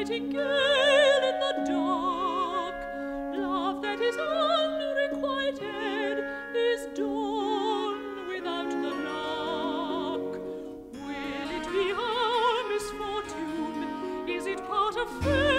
nightingale in the dark. Love that is unrequited is dawn without the lark. Will it be our misfortune? Is it part of fate?